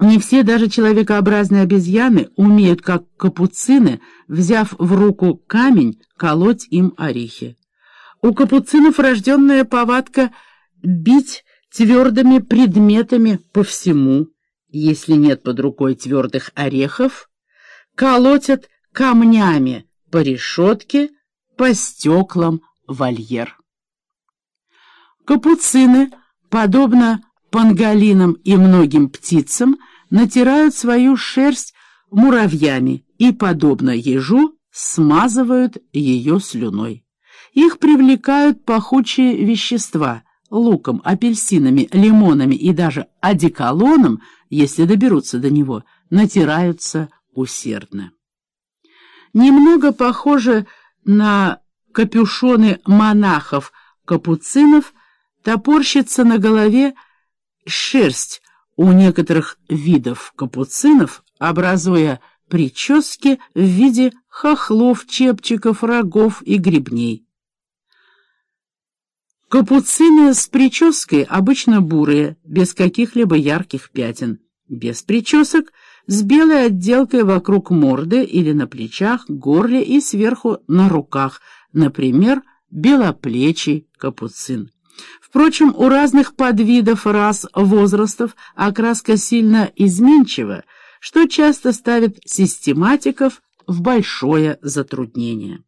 Не все даже человекообразные обезьяны умеют, как капуцины, взяв в руку камень, колоть им орехи. У капуцинов рожденная повадка бить твердыми предметами по всему. Если нет под рукой твердых орехов, колотят камнями по решетке, по стеклам вольер. Капуцины, подобно панголинам и многим птицам, натирают свою шерсть муравьями и, подобно ежу, смазывают ее слюной. Их привлекают пахучие вещества – луком, апельсинами, лимонами и даже одеколоном, если доберутся до него, натираются усердно. Немного похоже на капюшоны монахов-капуцинов, топорщится на голове шерсть у некоторых видов капуцинов, образуя прически в виде хохлов, чепчиков, рогов и гребней. Капуцины с прической обычно бурые, без каких-либо ярких пятен. Без причесок, с белой отделкой вокруг морды или на плечах, горле и сверху на руках, например, белоплечий капуцин. Впрочем, у разных подвидов, рас, возрастов окраска сильно изменчива, что часто ставит систематиков в большое затруднение.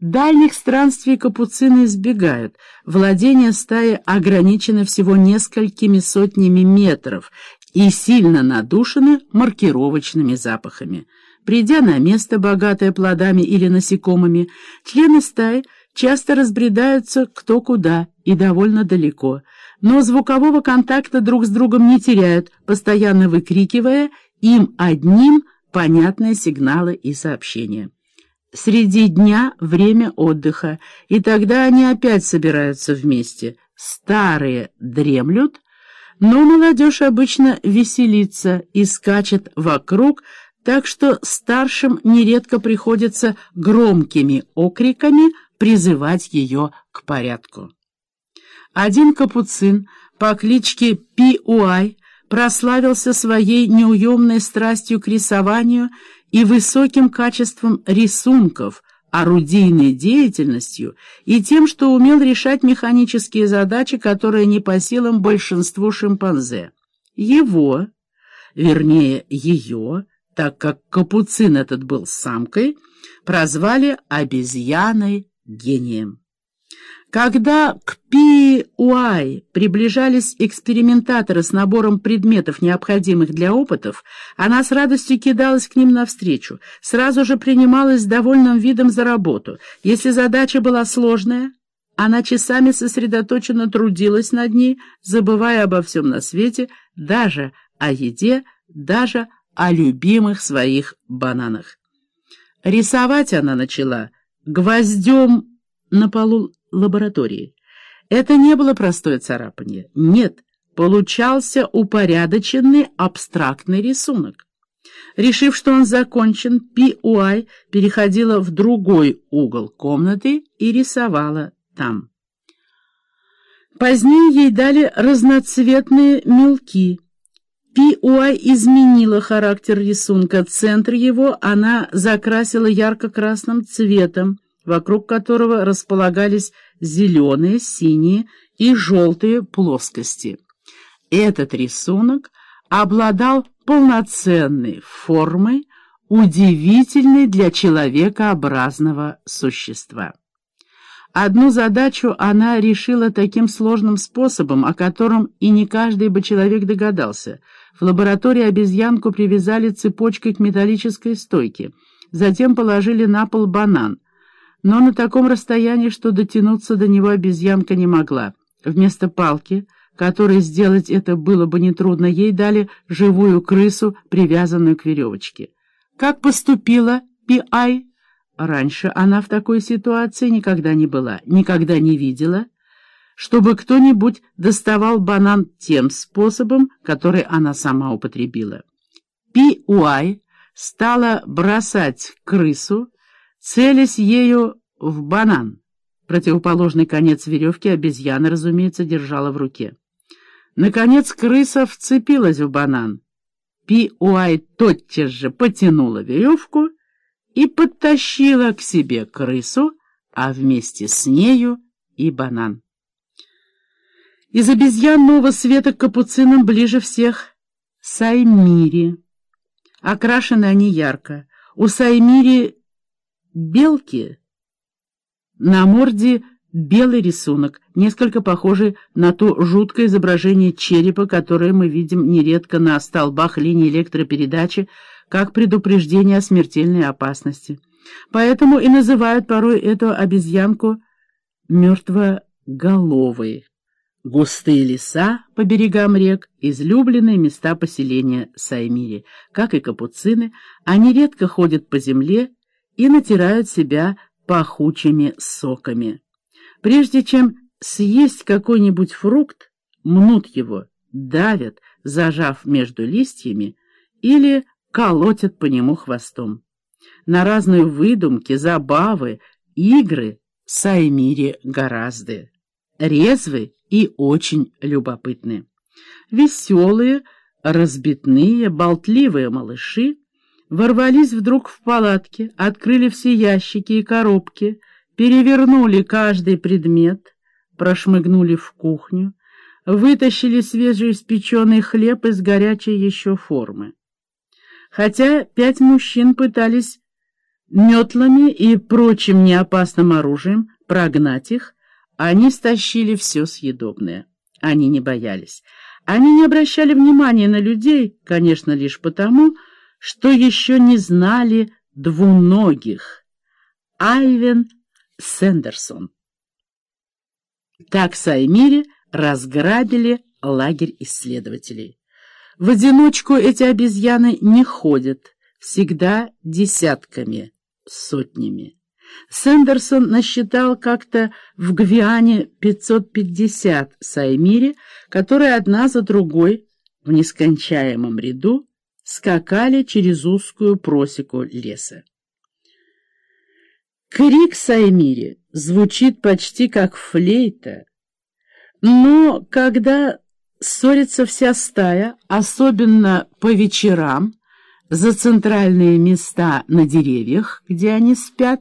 Дальних странствий капуцины избегают, владение стаи ограничено всего несколькими сотнями метров и сильно надушены маркировочными запахами. Придя на место, богатое плодами или насекомыми, члены стаи часто разбредаются кто куда и довольно далеко, но звукового контакта друг с другом не теряют, постоянно выкрикивая им одним понятные сигналы и сообщения. Среди дня время отдыха, и тогда они опять собираются вместе. Старые дремлют, но молодежь обычно веселится и скачет вокруг, так что старшим нередко приходится громкими окриками призывать ее к порядку. Один капуцин по кличке Пи-Уай прославился своей неуемной страстью к рисованию и высоким качеством рисунков, орудийной деятельностью и тем, что умел решать механические задачи, которые не по силам большинству шимпанзе. Его, вернее, ее, так как капуцин этот был самкой, прозвали обезьяной-гением. Когда к Пи-Уай приближались экспериментаторы с набором предметов, необходимых для опытов, она с радостью кидалась к ним навстречу, сразу же принималась с довольным видом за работу. Если задача была сложная, она часами сосредоточенно трудилась над ней, забывая обо всем на свете, даже о еде, даже о любимых своих бананах. Рисовать она начала гвоздем на полу лаборатории. Это не было простое царапание. Нет, получался упорядоченный абстрактный рисунок. Решив, что он закончен, Пи Уай переходила в другой угол комнаты и рисовала там. Позднее ей дали разноцветные мелки. Уай изменила характер рисунка. Центр его она закрасила ярко-красным цветом, вокруг которого располагались зеленые, синие и желтые плоскости. Этот рисунок обладал полноценной формой, удивительной для человекообразного существа. Одну задачу она решила таким сложным способом, о котором и не каждый бы человек догадался. В лаборатории обезьянку привязали цепочкой к металлической стойке, затем положили на пол банан — но на таком расстоянии, что дотянуться до него обезьянка не могла. Вместо палки, которой сделать это было бы нетрудно, ей дали живую крысу, привязанную к веревочке. Как поступила Пи-Ай? Раньше она в такой ситуации никогда не была, никогда не видела, чтобы кто-нибудь доставал банан тем способом, который она сама употребила. Пи-Уай стала бросать крысу, целясь ею в банан. Противоположный конец веревки обезьяна, разумеется, держала в руке. Наконец крыса вцепилась в банан. Пи-Уай тотчас же потянула веревку и подтащила к себе крысу, а вместе с нею и банан. Из обезьян нового света к капуцинам ближе всех Саймири. Окрашены они ярко. У Саймири белки на морде белый рисунок, несколько похожий на то жуткое изображение черепа, которое мы видим нередко на столбах линии электропередачи, как предупреждение о смертельной опасности. Поэтому и называют порой эту обезьянку мертвоголовой. Густые леса по берегам рек — излюбленные места поселения Саймири. Как и капуцины, они редко ходят по земле и натирают себя пахучими соками. Прежде чем съесть какой-нибудь фрукт, мнут его, давят, зажав между листьями, или колотят по нему хвостом. На разные выдумки, забавы, игры Саймири гораздо. Резвы и очень любопытны. Веселые, разбитные, болтливые малыши ворвались вдруг в палатки, открыли все ящики и коробки, перевернули каждый предмет, прошмыгнули в кухню, вытащили свежеиспеченный хлеб из горячей еще формы. Хотя пять мужчин пытались метлами и прочим неопасным оружием прогнать их, они стащили все съедобное. Они не боялись. Они не обращали внимания на людей, конечно, лишь потому, что еще не знали двуногих. Айвен Сендерсон. Так Саймире разграбили лагерь исследователей. В одиночку эти обезьяны не ходят, всегда десятками, сотнями. Сэндерсон насчитал как-то в Гвиане 550 Саймири, которые одна за другой в нескончаемом ряду скакали через узкую просеку леса. Крик Саймири звучит почти как флейта, но когда ссорится вся стая, особенно по вечерам, за центральные места на деревьях, где они спят,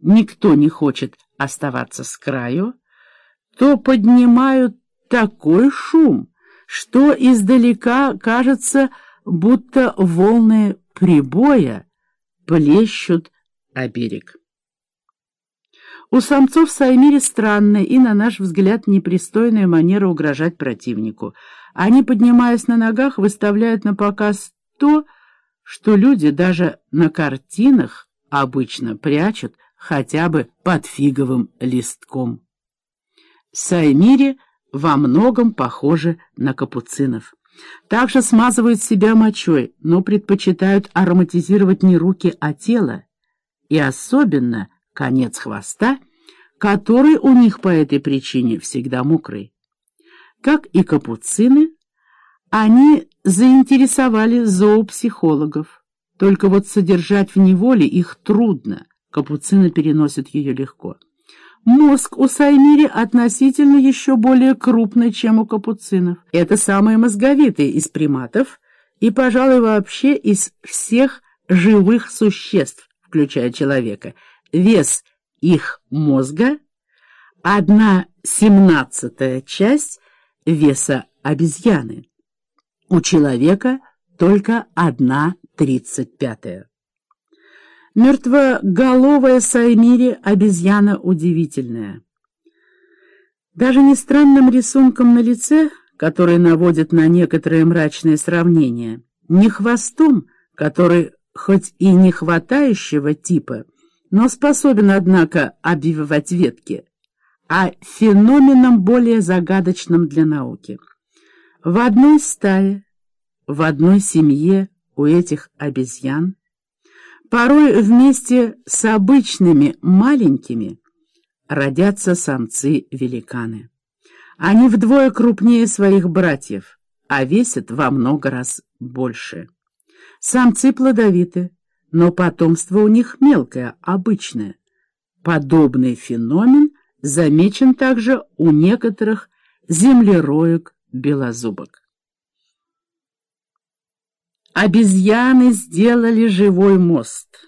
никто не хочет оставаться с краю, то поднимают такой шум, что издалека кажется, будто волны прибоя плещут о берег. У самцов в Саймире странная и, на наш взгляд, непристойная манера угрожать противнику. Они, поднимаясь на ногах, выставляют на показ то, что люди даже на картинах обычно прячут хотя бы под фиговым листком. Саймири во многом похожи на капуцинов. Также смазывают себя мочой, но предпочитают ароматизировать не руки, а тело, и особенно конец хвоста, который у них по этой причине всегда мокрый. Как и капуцины, они заинтересовали зоопсихологов. Только вот содержать в неволе их трудно, капуцины переносят ее легко. Мозг у Саймири относительно еще более крупный, чем у капуцинов. Это самые мозговитые из приматов и, пожалуй, вообще из всех живых существ, включая человека. Вес их мозга — одна семнадцатая часть веса обезьяны. У человека только одна тридцать пятая. Мертвоголовая Саймири — обезьяна удивительная. Даже не странным рисунком на лице, который наводит на некоторые мрачные сравнения, не хвостом, который хоть и не хватающего типа, но способен, однако, обвивать ветки, а феноменом более загадочным для науки. В одной стае, в одной семье у этих обезьян Порой вместе с обычными маленькими родятся самцы-великаны. Они вдвое крупнее своих братьев, а весят во много раз больше. Самцы плодовиты, но потомство у них мелкое, обычное. Подобный феномен замечен также у некоторых землероек белозубок. Обезьяны сделали живой мост.